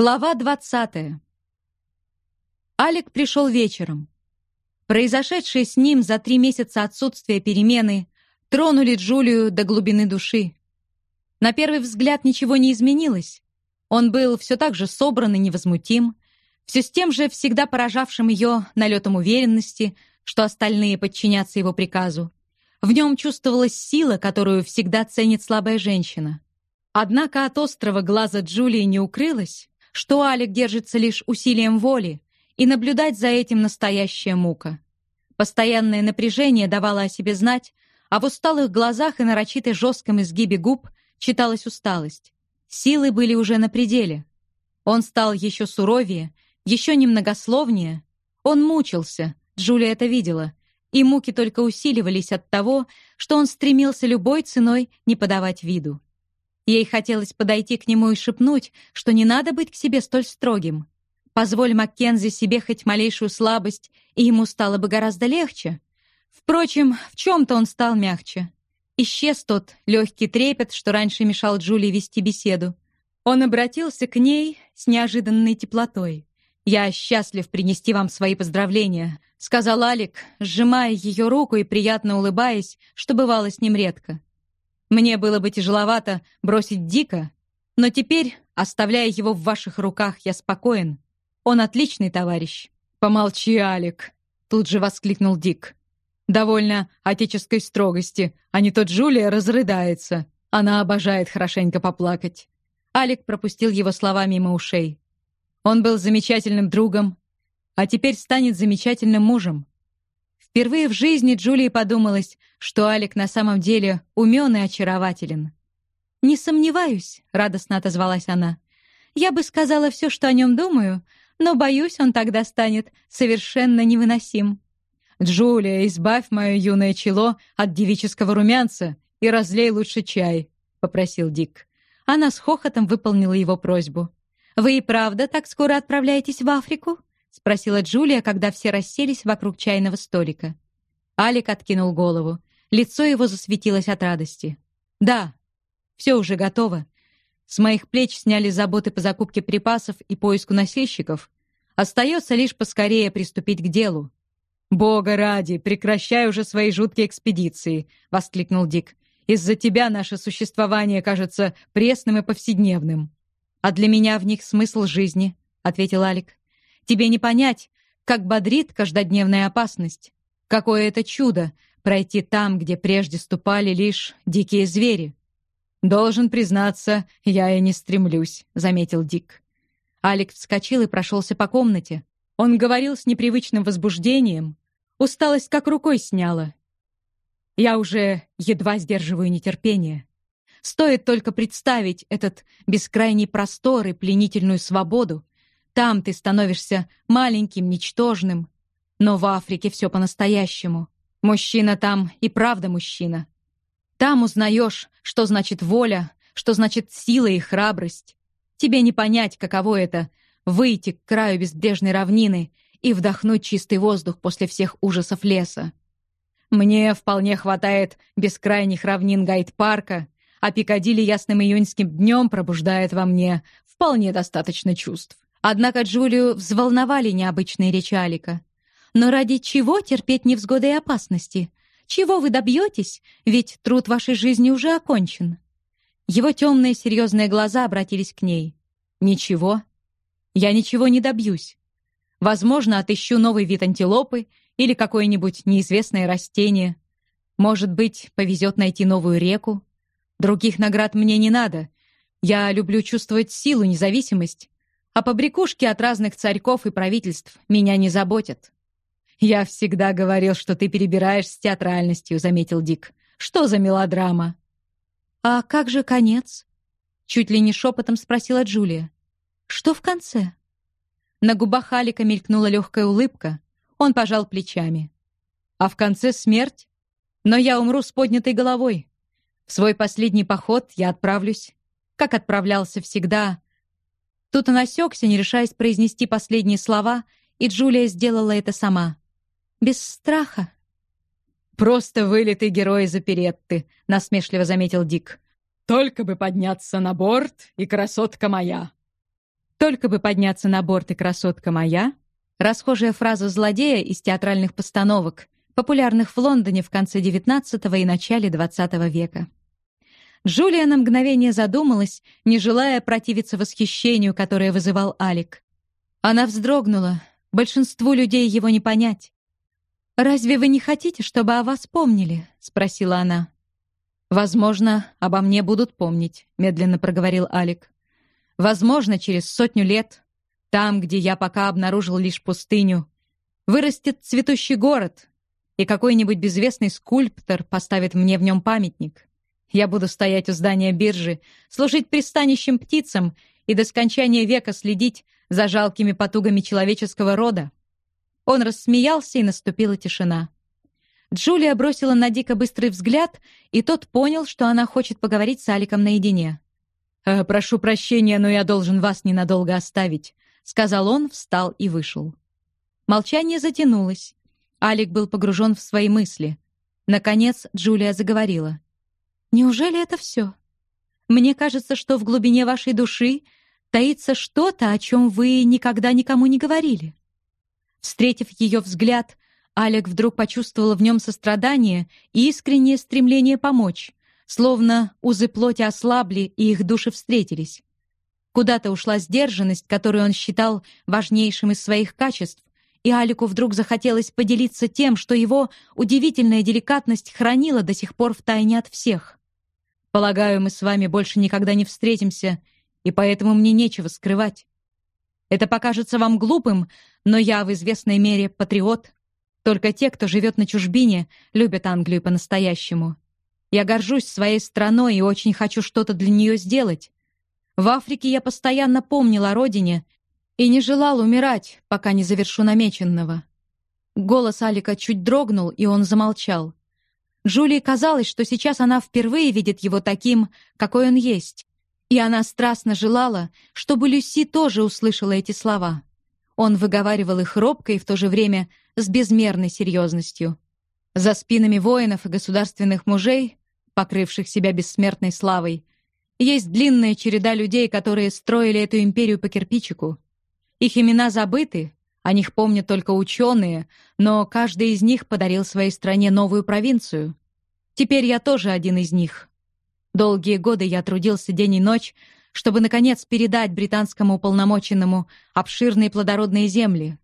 Глава 20. Алик пришел вечером. Произошедшие с ним за три месяца отсутствия перемены тронули Джулию до глубины души. На первый взгляд ничего не изменилось. Он был все так же собран и невозмутим, все с тем же всегда поражавшим ее налетом уверенности, что остальные подчинятся его приказу. В нем чувствовалась сила, которую всегда ценит слабая женщина. Однако от острого глаза Джулии не укрылось, что Алик держится лишь усилием воли, и наблюдать за этим настоящая мука. Постоянное напряжение давало о себе знать, а в усталых глазах и нарочитой жестком изгибе губ читалась усталость. Силы были уже на пределе. Он стал еще суровее, еще немногословнее. Он мучился, Джулия это видела, и муки только усиливались от того, что он стремился любой ценой не подавать виду. Ей хотелось подойти к нему и шепнуть, что не надо быть к себе столь строгим. Позволь Маккензи себе хоть малейшую слабость, и ему стало бы гораздо легче. Впрочем, в чем-то он стал мягче. Исчез тот легкий трепет, что раньше мешал Джулии вести беседу. Он обратился к ней с неожиданной теплотой. «Я счастлив принести вам свои поздравления», — сказал Алик, сжимая ее руку и приятно улыбаясь, что бывало с ним редко. Мне было бы тяжеловато бросить Дика, но теперь, оставляя его в ваших руках, я спокоен. Он отличный товарищ». «Помолчи, Алик», — тут же воскликнул Дик. «Довольно отеческой строгости, а не то Джулия разрыдается. Она обожает хорошенько поплакать». Алик пропустил его слова мимо ушей. Он был замечательным другом, а теперь станет замечательным мужем. Впервые в жизни Джулии подумалось, что Алик на самом деле умен и очарователен. «Не сомневаюсь», — радостно отозвалась она. «Я бы сказала все, что о нем думаю, но, боюсь, он тогда станет совершенно невыносим». «Джулия, избавь мое юное чело от девического румянца и разлей лучше чай», — попросил Дик. Она с хохотом выполнила его просьбу. «Вы и правда так скоро отправляетесь в Африку?» — спросила Джулия, когда все расселись вокруг чайного столика. Алик откинул голову. Лицо его засветилось от радости. «Да, все уже готово. С моих плеч сняли заботы по закупке припасов и поиску носильщиков. Остается лишь поскорее приступить к делу». «Бога ради, прекращай уже свои жуткие экспедиции!» — воскликнул Дик. «Из-за тебя наше существование кажется пресным и повседневным». «А для меня в них смысл жизни», — ответил Алик. «Тебе не понять, как бодрит каждодневная опасность. Какое это чудо пройти там, где прежде ступали лишь дикие звери. «Должен признаться, я и не стремлюсь», — заметил Дик. Алекс вскочил и прошелся по комнате. Он говорил с непривычным возбуждением. Усталость как рукой сняла. Я уже едва сдерживаю нетерпение. Стоит только представить этот бескрайний простор и пленительную свободу. Там ты становишься маленьким, ничтожным. Но в Африке все по-настоящему. Мужчина там и правда мужчина. Там узнаешь, что значит воля, что значит сила и храбрость. Тебе не понять, каково это — выйти к краю безбрежной равнины и вдохнуть чистый воздух после всех ужасов леса. Мне вполне хватает бескрайних равнин Гайд-парка, а Пикадилли ясным июньским днем пробуждает во мне вполне достаточно чувств. Однако Джулию взволновали необычные речи Алика. Но ради чего терпеть невзгоды и опасности? Чего вы добьетесь? Ведь труд вашей жизни уже окончен. Его темные серьезные глаза обратились к ней. Ничего. Я ничего не добьюсь. Возможно, отыщу новый вид антилопы или какое-нибудь неизвестное растение. Может быть, повезет найти новую реку. Других наград мне не надо. Я люблю чувствовать силу, независимость. А побрякушки от разных царьков и правительств меня не заботят. «Я всегда говорил, что ты перебираешь с театральностью», — заметил Дик. «Что за мелодрама?» «А как же конец?» — чуть ли не шепотом спросила Джулия. «Что в конце?» На губах Алика мелькнула легкая улыбка. Он пожал плечами. «А в конце смерть? Но я умру с поднятой головой. В свой последний поход я отправлюсь, как отправлялся всегда». Тут он осекся, не решаясь произнести последние слова, и Джулия сделала это сама без страха». «Просто вылитый герой из оперетты», — насмешливо заметил Дик. «Только бы подняться на борт, и красотка моя». Только бы подняться на борт и красотка моя. Расхожая фраза злодея из театральных постановок, популярных в Лондоне в конце XIX и начале XX века. Джулия на мгновение задумалась, не желая противиться восхищению, которое вызывал Алик. Она вздрогнула. Большинству людей его не понять. «Разве вы не хотите, чтобы о вас помнили?» — спросила она. «Возможно, обо мне будут помнить», — медленно проговорил Алик. «Возможно, через сотню лет, там, где я пока обнаружил лишь пустыню, вырастет цветущий город, и какой-нибудь безвестный скульптор поставит мне в нем памятник. Я буду стоять у здания биржи, служить пристанищем птицам и до скончания века следить за жалкими потугами человеческого рода. Он рассмеялся, и наступила тишина. Джулия бросила на Дика быстрый взгляд, и тот понял, что она хочет поговорить с Аликом наедине. «Э, «Прошу прощения, но я должен вас ненадолго оставить», — сказал он, встал и вышел. Молчание затянулось. Алик был погружен в свои мысли. Наконец Джулия заговорила. «Неужели это все? Мне кажется, что в глубине вашей души таится что-то, о чем вы никогда никому не говорили. Встретив ее взгляд, Алек вдруг почувствовала в нем сострадание и искреннее стремление помочь, словно узы плоти ослабли и их души встретились. Куда-то ушла сдержанность, которую он считал важнейшим из своих качеств, и Алику вдруг захотелось поделиться тем, что его удивительная деликатность хранила до сих пор в тайне от всех. «Полагаю, мы с вами больше никогда не встретимся, и поэтому мне нечего скрывать. Это покажется вам глупым, но я в известной мере патриот. Только те, кто живет на чужбине, любят Англию по-настоящему. Я горжусь своей страной и очень хочу что-то для нее сделать. В Африке я постоянно помнил о родине и не желал умирать, пока не завершу намеченного. Голос Алика чуть дрогнул, и он замолчал. Джулии казалось, что сейчас она впервые видит его таким, какой он есть. И она страстно желала, чтобы Люси тоже услышала эти слова. Он выговаривал их робко и в то же время с безмерной серьезностью. За спинами воинов и государственных мужей, покрывших себя бессмертной славой, есть длинная череда людей, которые строили эту империю по кирпичику. Их имена забыты, о них помнят только ученые, но каждый из них подарил своей стране новую провинцию. Теперь я тоже один из них. Долгие годы я трудился день и ночь, чтобы, наконец, передать британскому уполномоченному обширные плодородные земли.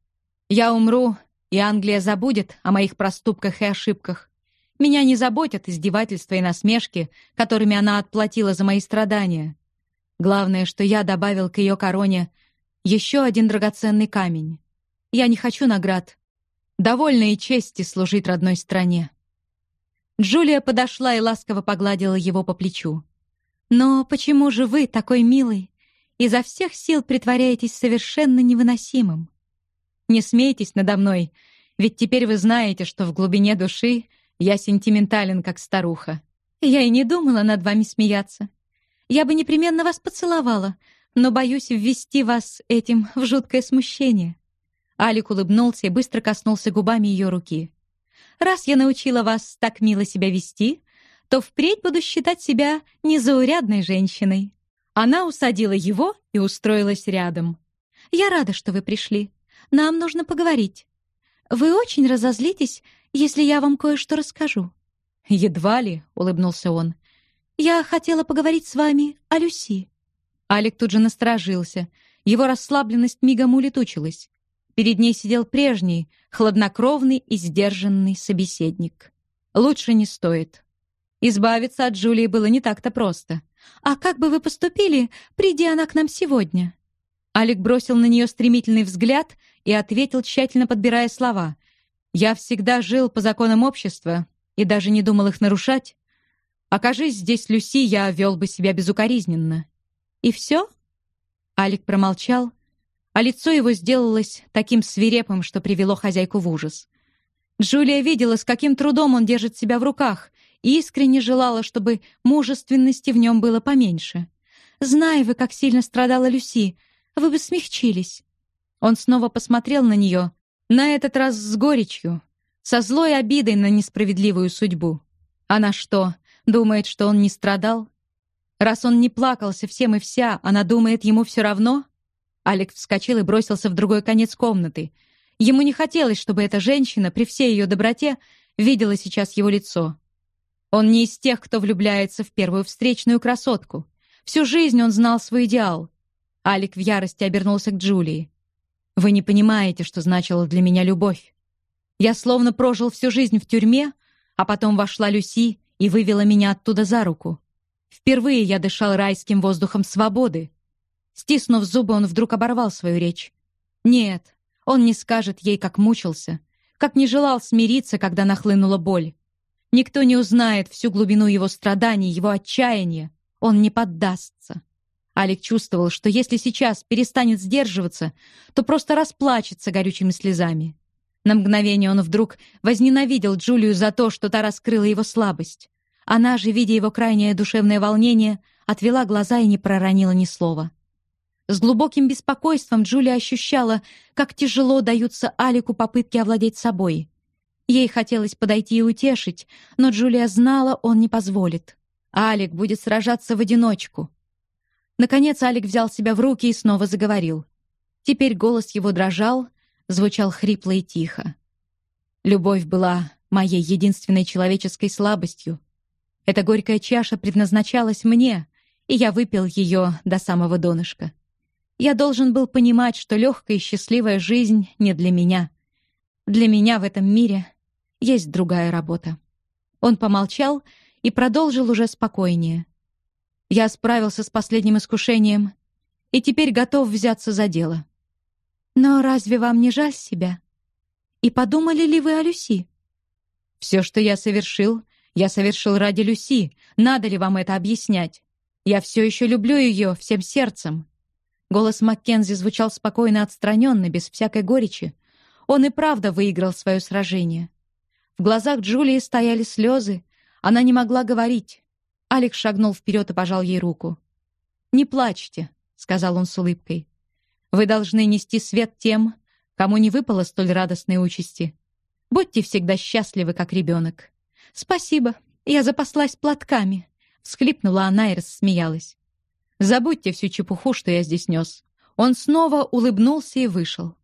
Я умру, и Англия забудет о моих проступках и ошибках. Меня не заботят издевательства и насмешки, которыми она отплатила за мои страдания. Главное, что я добавил к ее короне еще один драгоценный камень. Я не хочу наград. Довольно и чести служить родной стране. Джулия подошла и ласково погладила его по плечу. «Но почему же вы, такой милый, изо всех сил притворяетесь совершенно невыносимым? Не смейтесь надо мной, ведь теперь вы знаете, что в глубине души я сентиментален, как старуха. Я и не думала над вами смеяться. Я бы непременно вас поцеловала, но боюсь ввести вас этим в жуткое смущение». Алик улыбнулся и быстро коснулся губами ее руки. Раз я научила вас так мило себя вести, то впредь буду считать себя незаурядной женщиной». Она усадила его и устроилась рядом. «Я рада, что вы пришли. Нам нужно поговорить. Вы очень разозлитесь, если я вам кое-что расскажу». «Едва ли», — улыбнулся он. «Я хотела поговорить с вами о Люси». Алик тут же насторожился. Его расслабленность мигом улетучилась. Перед ней сидел прежний, хладнокровный и сдержанный собеседник. Лучше не стоит. Избавиться от Джулии было не так-то просто. «А как бы вы поступили, приди она к нам сегодня?» Алик бросил на нее стремительный взгляд и ответил, тщательно подбирая слова. «Я всегда жил по законам общества и даже не думал их нарушать. Окажись здесь Люси, я вел бы себя безукоризненно». «И все?» Алик промолчал, а лицо его сделалось таким свирепым, что привело хозяйку в ужас. Джулия видела, с каким трудом он держит себя в руках, и искренне желала, чтобы мужественности в нем было поменьше. «Зная вы, как сильно страдала Люси, вы бы смягчились». Он снова посмотрел на нее, на этот раз с горечью, со злой обидой на несправедливую судьбу. Она что, думает, что он не страдал? Раз он не плакался всем и вся, она думает, ему все равно? Алик вскочил и бросился в другой конец комнаты. Ему не хотелось, чтобы эта женщина, при всей ее доброте, видела сейчас его лицо. Он не из тех, кто влюбляется в первую встречную красотку. Всю жизнь он знал свой идеал. Алик в ярости обернулся к Джулии. «Вы не понимаете, что значила для меня любовь. Я словно прожил всю жизнь в тюрьме, а потом вошла Люси и вывела меня оттуда за руку. Впервые я дышал райским воздухом свободы. Стиснув зубы, он вдруг оборвал свою речь. Нет, он не скажет ей, как мучился, как не желал смириться, когда нахлынула боль. Никто не узнает всю глубину его страданий, его отчаяния. Он не поддастся. Алик чувствовал, что если сейчас перестанет сдерживаться, то просто расплачется горючими слезами. На мгновение он вдруг возненавидел Джулию за то, что та раскрыла его слабость. Она же, видя его крайнее душевное волнение, отвела глаза и не проронила ни слова. С глубоким беспокойством Джулия ощущала, как тяжело даются Алику попытки овладеть собой. Ей хотелось подойти и утешить, но Джулия знала, он не позволит. Алик будет сражаться в одиночку. Наконец Алик взял себя в руки и снова заговорил. Теперь голос его дрожал, звучал хрипло и тихо. Любовь была моей единственной человеческой слабостью. Эта горькая чаша предназначалась мне, и я выпил ее до самого донышка. Я должен был понимать, что легкая и счастливая жизнь не для меня. Для меня в этом мире есть другая работа. Он помолчал и продолжил уже спокойнее. Я справился с последним искушением и теперь готов взяться за дело. Но разве вам не жаль себя? И подумали ли вы о Люси? Все, что я совершил, я совершил ради Люси. Надо ли вам это объяснять? Я все еще люблю ее всем сердцем. Голос Маккензи звучал спокойно отстраненно, без всякой горечи. Он и правда выиграл свое сражение. В глазах Джулии стояли слезы. Она не могла говорить. Алекс шагнул вперед и пожал ей руку. «Не плачьте», — сказал он с улыбкой. Вы должны нести свет тем, кому не выпало столь радостной участи. Будьте всегда счастливы, как ребенок. Спасибо, я запаслась платками. Всхлипнула она и рассмеялась. Забудьте всю чепуху, что я здесь нес. Он снова улыбнулся и вышел.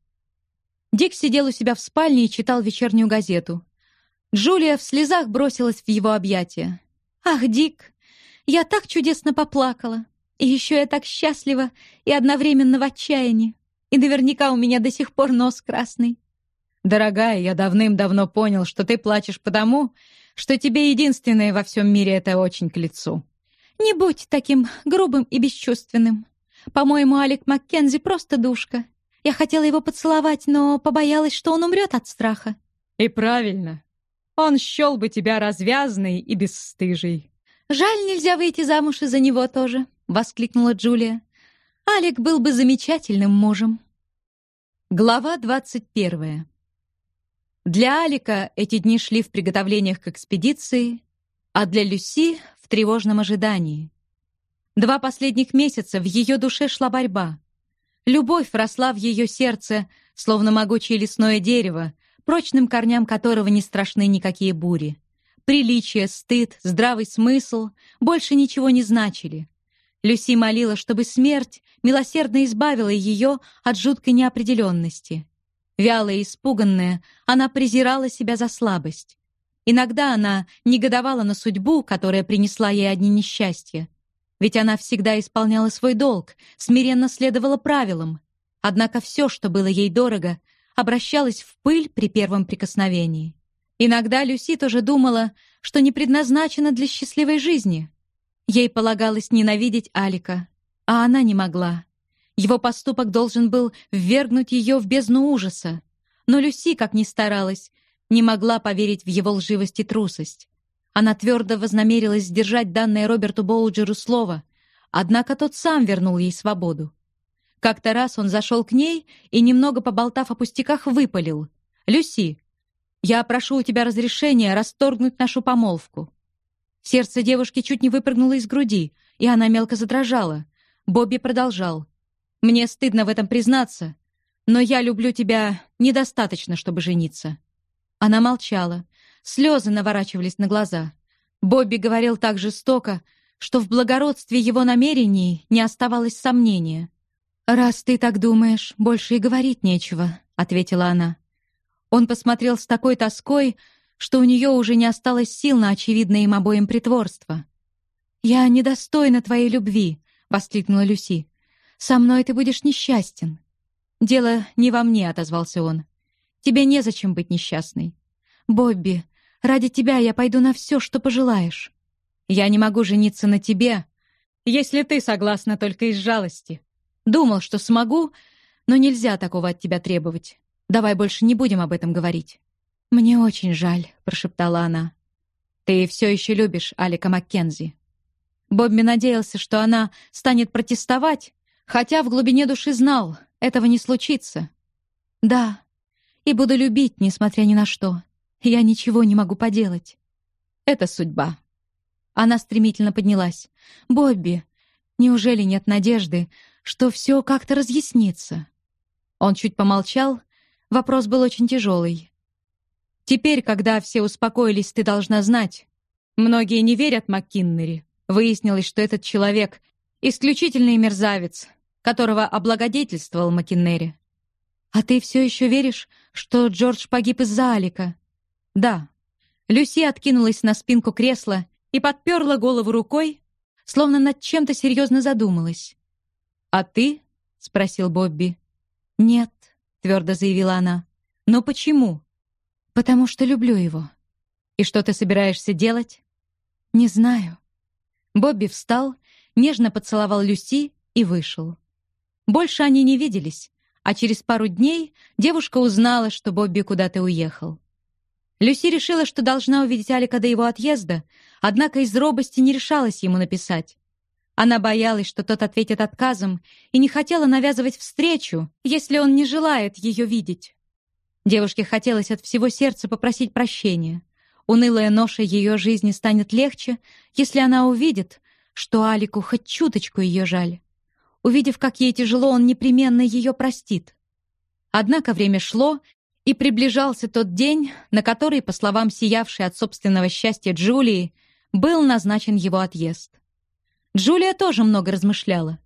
Дик сидел у себя в спальне и читал вечернюю газету. Джулия в слезах бросилась в его объятия. «Ах, Дик, я так чудесно поплакала. И еще я так счастлива и одновременно в отчаянии. И наверняка у меня до сих пор нос красный. Дорогая, я давным-давно понял, что ты плачешь потому, что тебе единственное во всем мире это очень к лицу. Не будь таким грубым и бесчувственным. По-моему, Алик Маккензи просто душка. Я хотела его поцеловать, но побоялась, что он умрет от страха. И правильно. Он счел бы тебя развязной и бесстыжей. Жаль, нельзя выйти замуж из-за него тоже воскликнула Джулия. Алик был бы замечательным мужем. Глава двадцать первая. Для Алика эти дни шли в приготовлениях к экспедиции, а для Люси — тревожном ожидании. Два последних месяца в ее душе шла борьба. Любовь росла в ее сердце, словно могучее лесное дерево, прочным корням которого не страшны никакие бури. Приличие, стыд, здравый смысл больше ничего не значили. Люси молила, чтобы смерть милосердно избавила ее от жуткой неопределенности. Вялая и испуганная, она презирала себя за слабость. Иногда она негодовала на судьбу, которая принесла ей одни несчастья. Ведь она всегда исполняла свой долг, смиренно следовала правилам. Однако все, что было ей дорого, обращалось в пыль при первом прикосновении. Иногда Люси тоже думала, что не предназначена для счастливой жизни — Ей полагалось ненавидеть Алика, а она не могла. Его поступок должен был ввергнуть ее в бездну ужаса. Но Люси, как ни старалась, не могла поверить в его лживость и трусость. Она твердо вознамерилась сдержать данное Роберту Боулджеру слово, однако тот сам вернул ей свободу. Как-то раз он зашел к ней и, немного поболтав о пустяках, выпалил. «Люси, я прошу у тебя разрешения расторгнуть нашу помолвку. Сердце девушки чуть не выпрыгнуло из груди, и она мелко задрожала. Бобби продолжал. «Мне стыдно в этом признаться, но я люблю тебя недостаточно, чтобы жениться». Она молчала. Слезы наворачивались на глаза. Бобби говорил так жестоко, что в благородстве его намерений не оставалось сомнения. «Раз ты так думаешь, больше и говорить нечего», — ответила она. Он посмотрел с такой тоской, что у нее уже не осталось сил на очевидное им обоим притворство. «Я недостойна твоей любви», — воскликнула Люси. «Со мной ты будешь несчастен». «Дело не во мне», — отозвался он. «Тебе незачем быть несчастной. Бобби, ради тебя я пойду на все, что пожелаешь. Я не могу жениться на тебе, если ты согласна только из жалости. Думал, что смогу, но нельзя такого от тебя требовать. Давай больше не будем об этом говорить». «Мне очень жаль», — прошептала она. «Ты все еще любишь Алика Маккензи». Бобби надеялся, что она станет протестовать, хотя в глубине души знал, этого не случится. «Да, и буду любить, несмотря ни на что. Я ничего не могу поделать. Это судьба». Она стремительно поднялась. «Бобби, неужели нет надежды, что все как-то разъяснится?» Он чуть помолчал. Вопрос был очень тяжелый. «Теперь, когда все успокоились, ты должна знать. Многие не верят МакКиннери. Выяснилось, что этот человек — исключительный мерзавец, которого облагодетельствовал Маккиннери. «А ты все еще веришь, что Джордж погиб из-за Алика?» «Да». Люси откинулась на спинку кресла и подперла голову рукой, словно над чем-то серьезно задумалась. «А ты?» — спросил Бобби. «Нет», — твердо заявила она. «Но почему?» «Потому что люблю его». «И что ты собираешься делать?» «Не знаю». Бобби встал, нежно поцеловал Люси и вышел. Больше они не виделись, а через пару дней девушка узнала, что Бобби куда-то уехал. Люси решила, что должна увидеть Алика до его отъезда, однако из робости не решалась ему написать. Она боялась, что тот ответит отказом, и не хотела навязывать встречу, если он не желает ее видеть. Девушке хотелось от всего сердца попросить прощения. Унылая ноша ее жизни станет легче, если она увидит, что Алику хоть чуточку ее жаль. Увидев, как ей тяжело, он непременно ее простит. Однако время шло, и приближался тот день, на который, по словам сиявшей от собственного счастья Джулии, был назначен его отъезд. Джулия тоже много размышляла.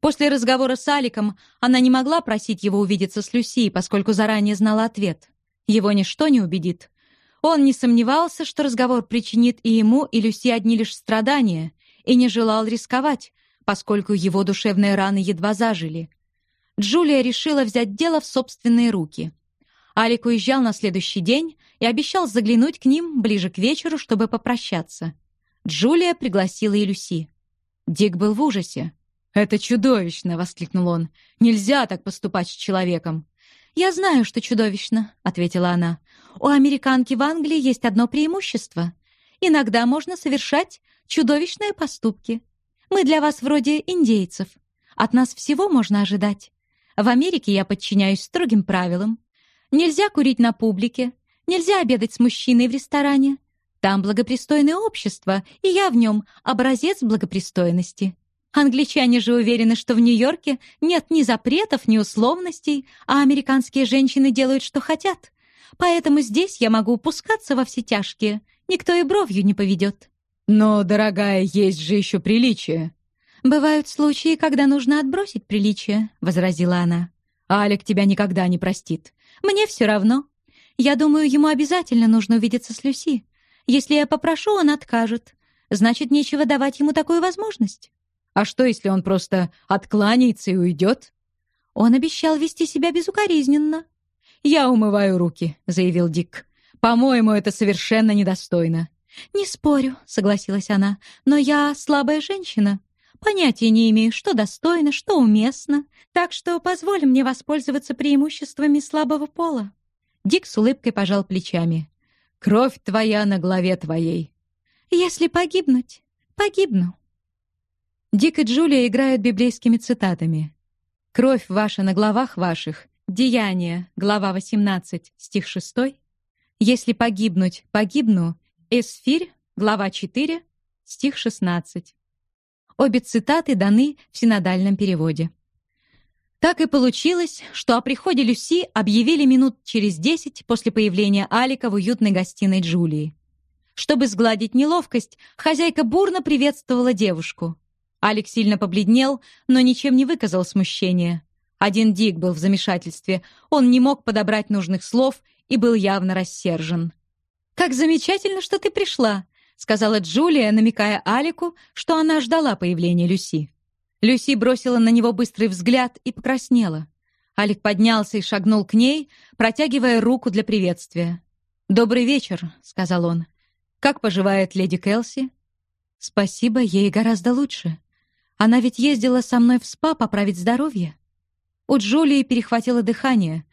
После разговора с Аликом она не могла просить его увидеться с Люси, поскольку заранее знала ответ. Его ничто не убедит, он не сомневался, что разговор причинит и ему, и Люси одни лишь страдания, и не желал рисковать, поскольку его душевные раны едва зажили. Джулия решила взять дело в собственные руки. Алик уезжал на следующий день и обещал заглянуть к ним ближе к вечеру, чтобы попрощаться. Джулия пригласила и Люси. Дик был в ужасе. «Это чудовищно!» — воскликнул он. «Нельзя так поступать с человеком!» «Я знаю, что чудовищно», — ответила она. «У американки в Англии есть одно преимущество. Иногда можно совершать чудовищные поступки. Мы для вас вроде индейцев. От нас всего можно ожидать. В Америке я подчиняюсь строгим правилам. Нельзя курить на публике, нельзя обедать с мужчиной в ресторане. Там благопристойное общество, и я в нем образец благопристойности. Англичане же уверены, что в Нью-Йорке нет ни запретов, ни условностей, а американские женщины делают, что хотят. Поэтому здесь я могу упускаться во все тяжкие. Никто и бровью не поведет. Но, дорогая, есть же еще приличие. Бывают случаи, когда нужно отбросить приличие, возразила она. Алик тебя никогда не простит. Мне все равно. Я думаю, ему обязательно нужно увидеться с Люси. Если я попрошу, он откажет. Значит, нечего давать ему такую возможность. А что, если он просто откланяется и уйдет? Он обещал вести себя безукоризненно. «Я умываю руки», — заявил Дик. «По-моему, это совершенно недостойно». «Не спорю», — согласилась она, «но я слабая женщина. Понятия не имею, что достойно, что уместно, так что позволь мне воспользоваться преимуществами слабого пола». Дик с улыбкой пожал плечами. «Кровь твоя на голове твоей». «Если погибнуть, погибну». Дик и Джулия играют библейскими цитатами. «Кровь ваша на главах ваших», Деяния, глава 18, стих 6. «Если погибнуть, погибну», Эсфирь, глава 4, стих 16. Обе цитаты даны в синодальном переводе. Так и получилось, что о приходе Люси объявили минут через десять после появления Алика в уютной гостиной Джулии. Чтобы сгладить неловкость, хозяйка бурно приветствовала девушку. Алекс сильно побледнел, но ничем не выказал смущения. Один Дик был в замешательстве. Он не мог подобрать нужных слов и был явно рассержен. «Как замечательно, что ты пришла!» — сказала Джулия, намекая Алику, что она ждала появления Люси. Люси бросила на него быстрый взгляд и покраснела. Алик поднялся и шагнул к ней, протягивая руку для приветствия. «Добрый вечер», — сказал он. «Как поживает леди Келси?» «Спасибо, ей гораздо лучше. Она ведь ездила со мной в СПА поправить здоровье». У Джулии перехватило дыхание.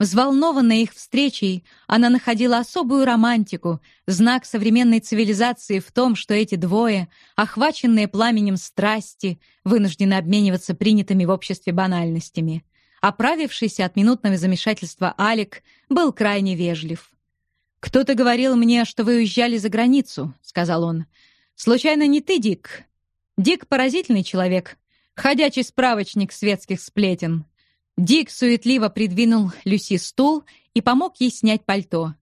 Взволнованная их встречей, она находила особую романтику, знак современной цивилизации в том, что эти двое, охваченные пламенем страсти, вынуждены обмениваться принятыми в обществе банальностями. Оправившийся от минутного замешательства Алик был крайне вежлив. «Кто-то говорил мне, что вы уезжали за границу», — сказал он. «Случайно не ты, Дик?» «Дик — поразительный человек, ходячий справочник светских сплетен». Дик суетливо придвинул Люси стул и помог ей снять пальто.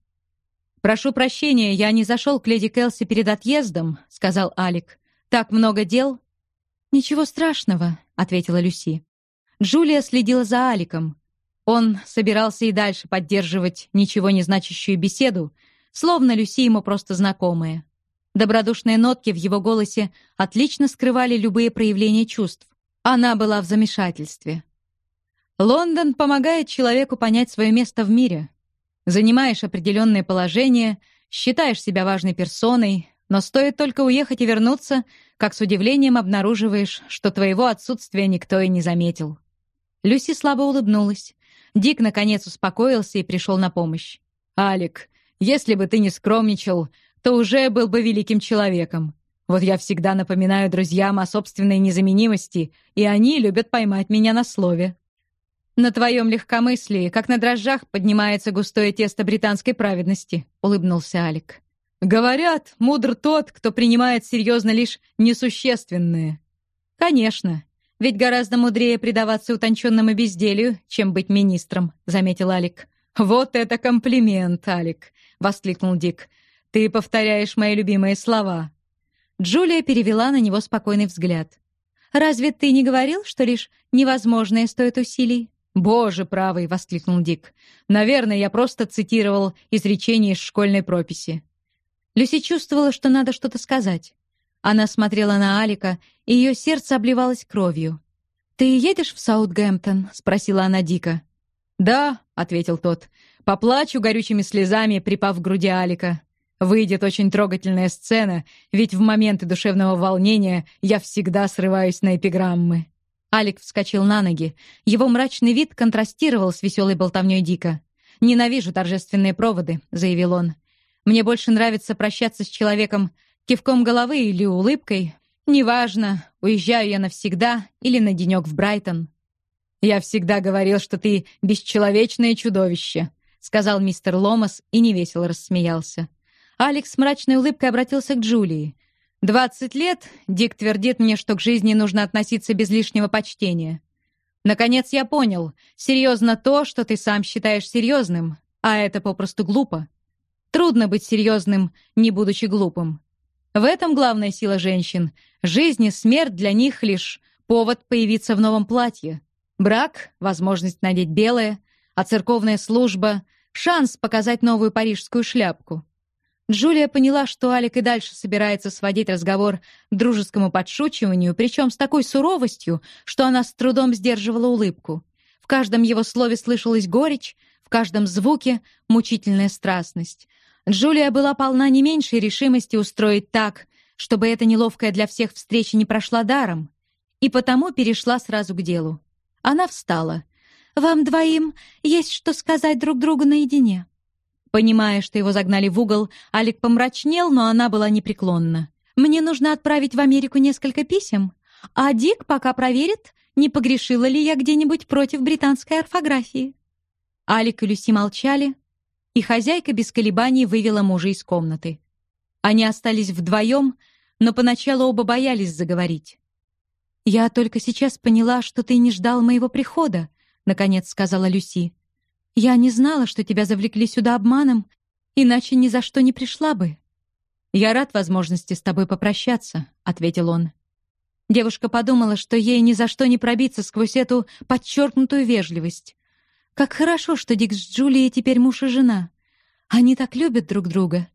«Прошу прощения, я не зашел к леди Келси перед отъездом», — сказал Алик. «Так много дел». «Ничего страшного», — ответила Люси. Джулия следила за Аликом. Он собирался и дальше поддерживать ничего не значащую беседу, словно Люси ему просто знакомые. Добродушные нотки в его голосе отлично скрывали любые проявления чувств. Она была в замешательстве. Лондон помогает человеку понять свое место в мире. Занимаешь определенное положение, считаешь себя важной персоной, но стоит только уехать и вернуться, как с удивлением обнаруживаешь, что твоего отсутствия никто и не заметил. Люси слабо улыбнулась. Дик, наконец, успокоился и пришел на помощь. «Алик, если бы ты не скромничал, то уже был бы великим человеком. Вот я всегда напоминаю друзьям о собственной незаменимости, и они любят поймать меня на слове». «На твоем легкомыслии, как на дрожжах, поднимается густое тесто британской праведности», — улыбнулся Алик. «Говорят, мудр тот, кто принимает серьезно лишь несущественное». «Конечно, ведь гораздо мудрее предаваться утонченному безделью, чем быть министром», — заметил Алик. «Вот это комплимент, Алик!» — воскликнул Дик. «Ты повторяешь мои любимые слова». Джулия перевела на него спокойный взгляд. «Разве ты не говорил, что лишь невозможное стоит усилий?» «Боже правый!» — воскликнул Дик. «Наверное, я просто цитировал изречение из школьной прописи». Люси чувствовала, что надо что-то сказать. Она смотрела на Алика, и ее сердце обливалось кровью. «Ты едешь в Саутгемптон?» — спросила она Дика. «Да», — ответил тот. «Поплачу горючими слезами, припав к груди Алика. Выйдет очень трогательная сцена, ведь в моменты душевного волнения я всегда срываюсь на эпиграммы». Алик вскочил на ноги. Его мрачный вид контрастировал с веселой болтовней Дика. «Ненавижу торжественные проводы», — заявил он. «Мне больше нравится прощаться с человеком кивком головы или улыбкой. Неважно, уезжаю я навсегда или на денек в Брайтон». «Я всегда говорил, что ты бесчеловечное чудовище», — сказал мистер Ломас и невесело рассмеялся. Алекс с мрачной улыбкой обратился к Джулии. Двадцать лет Дик твердит мне, что к жизни нужно относиться без лишнего почтения. Наконец я понял, серьезно то, что ты сам считаешь серьезным, а это попросту глупо. Трудно быть серьезным, не будучи глупым. В этом главная сила женщин. Жизнь и смерть для них лишь повод появиться в новом платье. Брак — возможность надеть белое, а церковная служба — шанс показать новую парижскую шляпку. Джулия поняла, что Алик и дальше собирается сводить разговор к дружескому подшучиванию, причем с такой суровостью, что она с трудом сдерживала улыбку. В каждом его слове слышалась горечь, в каждом звуке — мучительная страстность. Джулия была полна не меньшей решимости устроить так, чтобы эта неловкая для всех встреча не прошла даром, и потому перешла сразу к делу. Она встала. «Вам двоим есть что сказать друг другу наедине?» Понимая, что его загнали в угол, Алик помрачнел, но она была непреклонна. «Мне нужно отправить в Америку несколько писем, а Дик пока проверит, не погрешила ли я где-нибудь против британской орфографии». Алик и Люси молчали, и хозяйка без колебаний вывела мужа из комнаты. Они остались вдвоем, но поначалу оба боялись заговорить. «Я только сейчас поняла, что ты не ждал моего прихода», — наконец сказала Люси. Я не знала, что тебя завлекли сюда обманом, иначе ни за что не пришла бы. Я рад возможности с тобой попрощаться, ответил он. Девушка подумала, что ей ни за что не пробиться сквозь эту подчеркнутую вежливость. Как хорошо, что Дик с Джулией теперь муж и жена. Они так любят друг друга.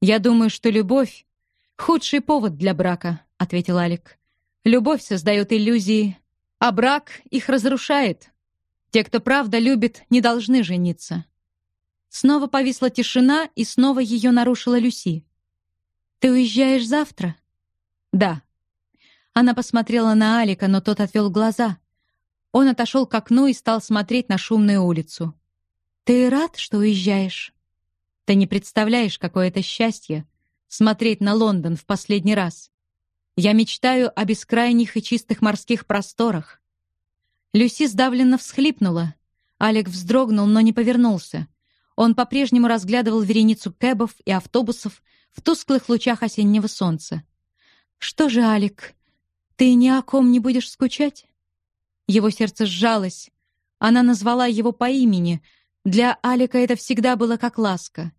«Я думаю, что любовь — худший повод для брака», — ответил Алик. «Любовь создает иллюзии, а брак их разрушает. Те, кто правда любит, не должны жениться». Снова повисла тишина, и снова ее нарушила Люси. «Ты уезжаешь завтра?» «Да». Она посмотрела на Алика, но тот отвел глаза. Он отошел к окну и стал смотреть на шумную улицу. «Ты рад, что уезжаешь?» «Ты не представляешь, какое это счастье — смотреть на Лондон в последний раз. Я мечтаю о бескрайних и чистых морских просторах». Люси сдавленно всхлипнула. Алик вздрогнул, но не повернулся. Он по-прежнему разглядывал вереницу кэбов и автобусов в тусклых лучах осеннего солнца. «Что же, Алик, ты ни о ком не будешь скучать?» Его сердце сжалось. Она назвала его по имени. Для Алика это всегда было как ласка.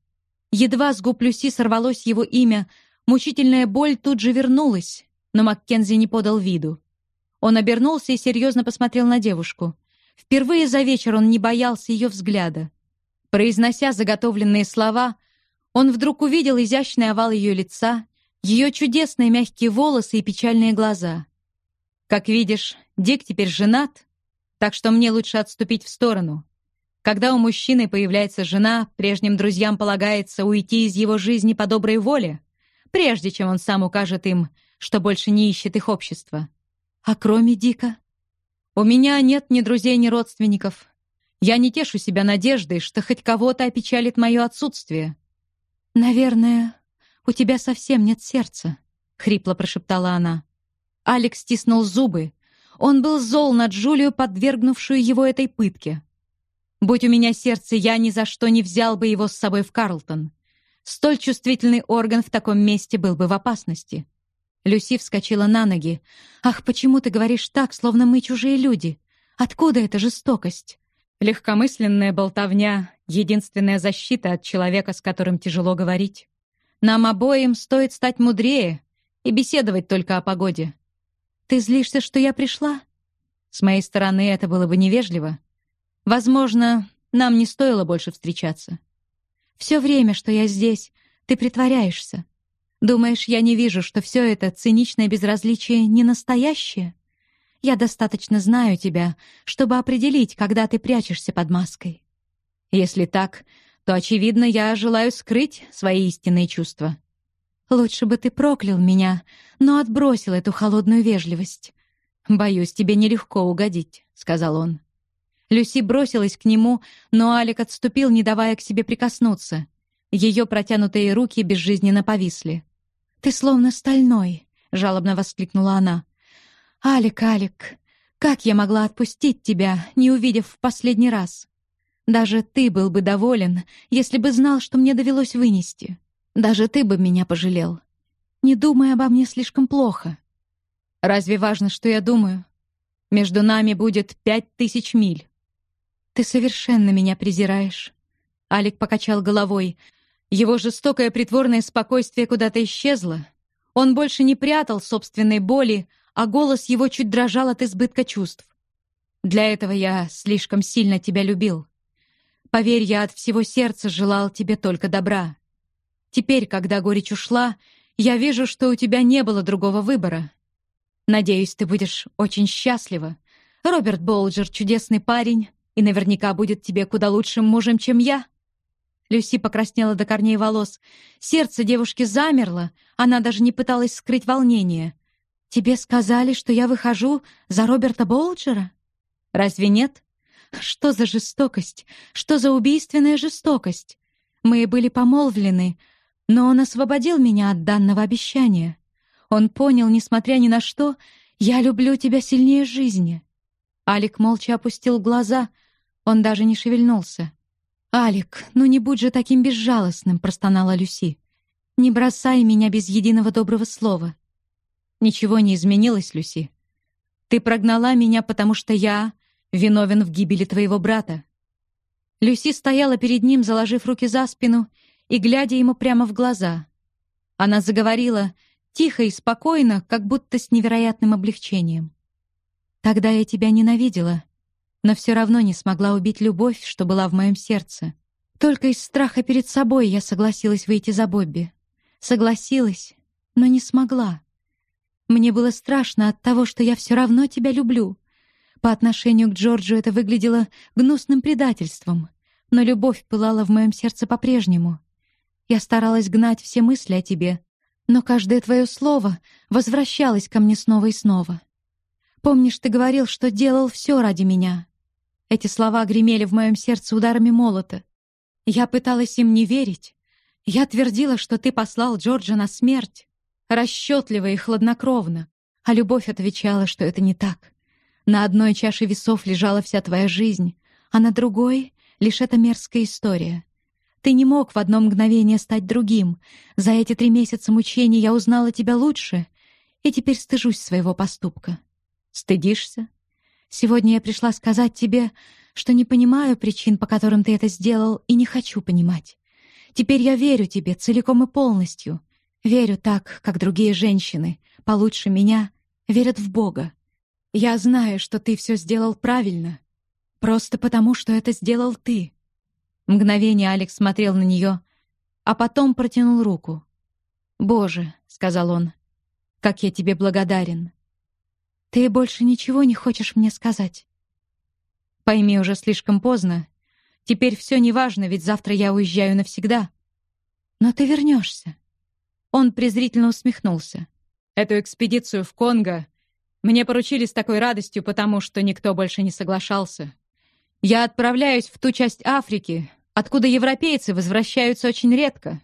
Едва с губ Люси сорвалось его имя, мучительная боль тут же вернулась, но Маккензи не подал виду. Он обернулся и серьезно посмотрел на девушку. Впервые за вечер он не боялся ее взгляда. Произнося заготовленные слова, он вдруг увидел изящный овал ее лица, ее чудесные мягкие волосы и печальные глаза. Как видишь, Дик теперь женат, так что мне лучше отступить в сторону. Когда у мужчины появляется жена, прежним друзьям полагается уйти из его жизни по доброй воле, прежде чем он сам укажет им, что больше не ищет их общества. А кроме Дика? У меня нет ни друзей, ни родственников. Я не тешу себя надеждой, что хоть кого-то опечалит мое отсутствие. «Наверное, у тебя совсем нет сердца», — хрипло прошептала она. Алекс стиснул зубы. Он был зол на Джулию, подвергнувшую его этой пытке. «Будь у меня сердце, я ни за что не взял бы его с собой в Карлтон. Столь чувствительный орган в таком месте был бы в опасности». Люси вскочила на ноги. «Ах, почему ты говоришь так, словно мы чужие люди? Откуда эта жестокость?» Легкомысленная болтовня — единственная защита от человека, с которым тяжело говорить. Нам обоим стоит стать мудрее и беседовать только о погоде. «Ты злишься, что я пришла?» С моей стороны это было бы невежливо. Возможно, нам не стоило больше встречаться. Все время, что я здесь, ты притворяешься. Думаешь, я не вижу, что все это циничное безразличие не настоящее? Я достаточно знаю тебя, чтобы определить, когда ты прячешься под маской. Если так, то, очевидно, я желаю скрыть свои истинные чувства. Лучше бы ты проклял меня, но отбросил эту холодную вежливость. Боюсь, тебе нелегко угодить, сказал он. Люси бросилась к нему, но Алик отступил, не давая к себе прикоснуться. Ее протянутые руки безжизненно повисли. «Ты словно стальной», — жалобно воскликнула она. «Алик, Алик, как я могла отпустить тебя, не увидев в последний раз? Даже ты был бы доволен, если бы знал, что мне довелось вынести. Даже ты бы меня пожалел. Не думай обо мне слишком плохо. Разве важно, что я думаю? Между нами будет пять тысяч миль. Ты совершенно меня презираешь. Алик покачал головой. Его жестокое притворное спокойствие куда-то исчезло. Он больше не прятал собственной боли, а голос его чуть дрожал от избытка чувств. Для этого я слишком сильно тебя любил. Поверь, я от всего сердца желал тебе только добра. Теперь, когда горечь ушла, я вижу, что у тебя не было другого выбора. Надеюсь, ты будешь очень счастлива. Роберт Болджер — чудесный парень и наверняка будет тебе куда лучшим мужем, чем я». Люси покраснела до корней волос. Сердце девушки замерло, она даже не пыталась скрыть волнение. «Тебе сказали, что я выхожу за Роберта Болджера? Разве нет? Что за жестокость? Что за убийственная жестокость? Мы были помолвлены, но он освободил меня от данного обещания. Он понял, несмотря ни на что, я люблю тебя сильнее жизни. Алик молча опустил глаза, он даже не шевельнулся. «Алик, ну не будь же таким безжалостным», — простонала Люси. «Не бросай меня без единого доброго слова». «Ничего не изменилось, Люси. Ты прогнала меня, потому что я виновен в гибели твоего брата». Люси стояла перед ним, заложив руки за спину и глядя ему прямо в глаза. Она заговорила, Тихо и спокойно, как будто с невероятным облегчением. Тогда я тебя ненавидела, но все равно не смогла убить любовь, что была в моем сердце. Только из страха перед собой я согласилась выйти за Бобби. Согласилась, но не смогла. Мне было страшно от того, что я все равно тебя люблю. По отношению к Джорджу это выглядело гнусным предательством, но любовь пылала в моем сердце по-прежнему. Я старалась гнать все мысли о тебе, но каждое твое слово возвращалось ко мне снова и снова. Помнишь, ты говорил, что делал все ради меня? Эти слова гремели в моем сердце ударами молота. Я пыталась им не верить. Я твердила, что ты послал Джорджа на смерть, расчетливо и хладнокровно, а любовь отвечала, что это не так. На одной чаше весов лежала вся твоя жизнь, а на другой — лишь эта мерзкая история. Ты не мог в одно мгновение стать другим. За эти три месяца мучений я узнала тебя лучше, и теперь стыжусь своего поступка. Стыдишься? Сегодня я пришла сказать тебе, что не понимаю причин, по которым ты это сделал, и не хочу понимать. Теперь я верю тебе целиком и полностью. Верю так, как другие женщины, получше меня, верят в Бога. Я знаю, что ты все сделал правильно. Просто потому, что это сделал ты. Мгновение Алекс смотрел на нее, а потом протянул руку. «Боже», — сказал он, — «как я тебе благодарен. Ты больше ничего не хочешь мне сказать?» «Пойми, уже слишком поздно. Теперь все неважно, ведь завтра я уезжаю навсегда. Но ты вернешься. Он презрительно усмехнулся. «Эту экспедицию в Конго мне поручили с такой радостью, потому что никто больше не соглашался. Я отправляюсь в ту часть Африки, откуда европейцы возвращаются очень редко».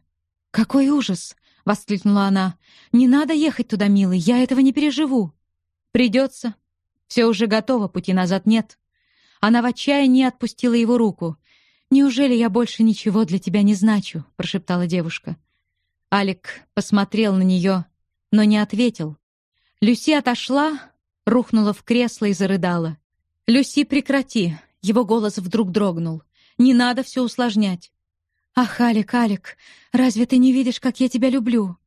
«Какой ужас!» — воскликнула она. «Не надо ехать туда, милый, я этого не переживу». «Придется. Все уже готово, пути назад нет». Она в отчаянии отпустила его руку. «Неужели я больше ничего для тебя не значу?» — прошептала девушка. Алик посмотрел на нее, но не ответил. Люси отошла, рухнула в кресло и зарыдала. «Люси, прекрати!» — его голос вдруг дрогнул. «Не надо все усложнять». «Ах, Алик, Алик, разве ты не видишь, как я тебя люблю?»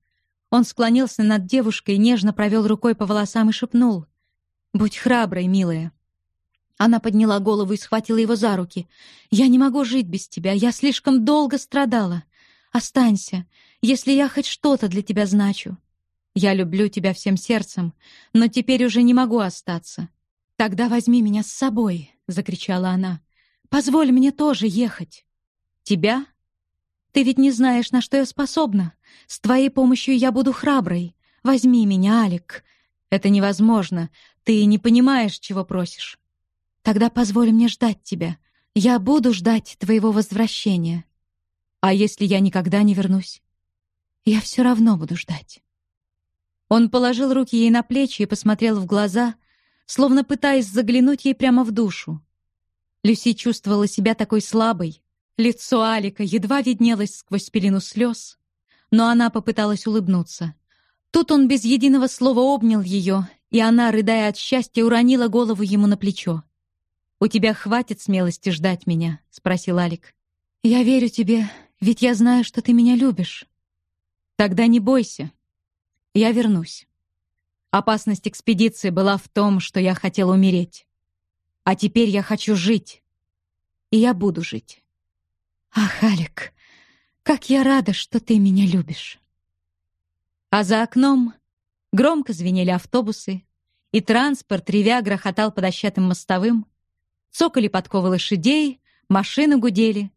Он склонился над девушкой, нежно провел рукой по волосам и шепнул. «Будь храброй, милая». Она подняла голову и схватила его за руки. «Я не могу жить без тебя, я слишком долго страдала. Останься, если я хоть что-то для тебя значу. Я люблю тебя всем сердцем, но теперь уже не могу остаться. Тогда возьми меня с собой, закричала она. Позволь мне тоже ехать. Тебя? Ты ведь не знаешь, на что я способна. С твоей помощью я буду храброй. Возьми меня, Алик. Это невозможно. Ты не понимаешь, чего просишь. Тогда позволь мне ждать тебя. Я буду ждать твоего возвращения. А если я никогда не вернусь? Я все равно буду ждать. Он положил руки ей на плечи и посмотрел в глаза, словно пытаясь заглянуть ей прямо в душу. Люси чувствовала себя такой слабой. Лицо Алика едва виднелось сквозь пелену слез, но она попыталась улыбнуться. Тут он без единого слова обнял ее, и она, рыдая от счастья, уронила голову ему на плечо. «У тебя хватит смелости ждать меня?» — спросил Алик. «Я верю тебе, ведь я знаю, что ты меня любишь. Тогда не бойся. Я вернусь. Опасность экспедиции была в том, что я хотел умереть. А теперь я хочу жить. И я буду жить. Ах, Алик, как я рада, что ты меня любишь. А за окном громко звенели автобусы, и транспорт, ревя, грохотал по дощатым мостовым, цокали подковы лошадей, машины гудели,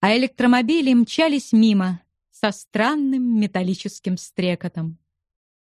а электромобили мчались мимо со странным металлическим стрекотом.